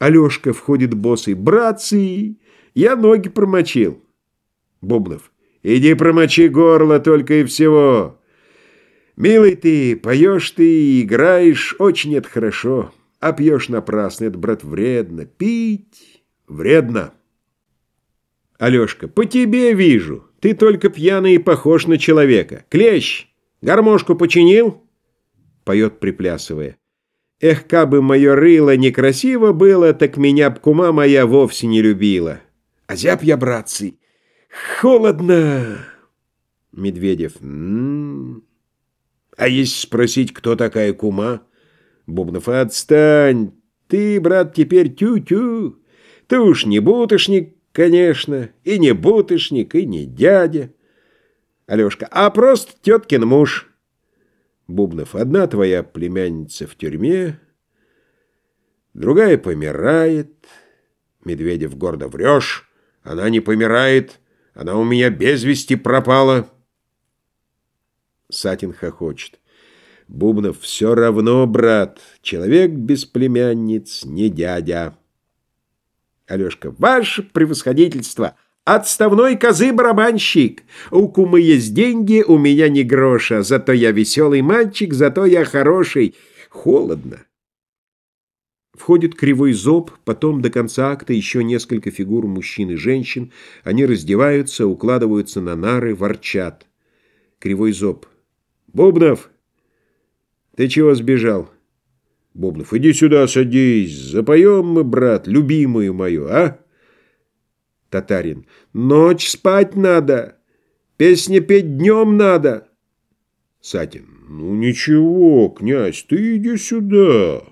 Алешка входит босый. «Братцы, я ноги промочил». Бубнов. «Иди промочи горло только и всего». «Милый ты, поешь ты, играешь, очень это хорошо, а пьешь напрасно, это, брат, вредно. Пить вредно». Алешка. «По тебе вижу, ты только пьяный и похож на человека. Клещ, гармошку починил?» Поет, приплясывая. Эх, кабы мое рыло некрасиво было, так меня б кума моя вовсе не любила. А зяб я, братцы, холодно. Медведев. М -м -м. А если спросить, кто такая кума? Бубнов. Отстань. Ты, брат, теперь тю-тю. Ты уж не бутышник, конечно, и не бутышник, и не дядя. Алешка. А просто теткин муж. Бубнов, одна твоя племянница в тюрьме, другая помирает. Медведев гордо врешь, она не помирает, она у меня без вести пропала. Сатин хохочет. Бубнов, все равно, брат, человек без племянниц не дядя. Алешка, ваше превосходительство — Отставной козы-барабанщик. У кумы есть деньги, у меня ни гроша. Зато я веселый мальчик, зато я хороший. Холодно. Входит кривой зоб, потом до конца акта еще несколько фигур мужчин и женщин. Они раздеваются, укладываются на нары, ворчат. Кривой зоб. «Бубнов, ты чего сбежал?» Бубнов, иди сюда, садись. Запоем мы, брат, любимую мою, а? Татарин. Ночь спать надо. Песни петь днем надо. Сатин. Ну ничего, князь, ты иди сюда.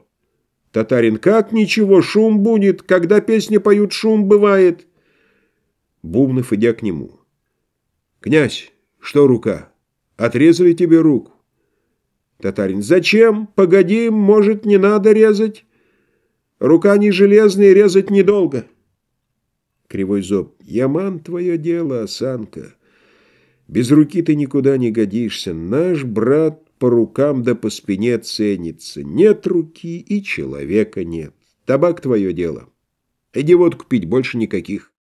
Татарин. Как ничего, шум будет. Когда песни поют, шум бывает. Бубнов, идя к нему. Князь, что рука? Отрезали тебе руку. Татарин. Зачем? Погоди, может, не надо резать. Рука не железная, резать недолго. Кривой зоб. Яман твое дело, осанка. Без руки ты никуда не годишься. Наш брат по рукам да по спине ценится. Нет руки и человека нет. Табак твое дело. Иди водку пить, больше никаких.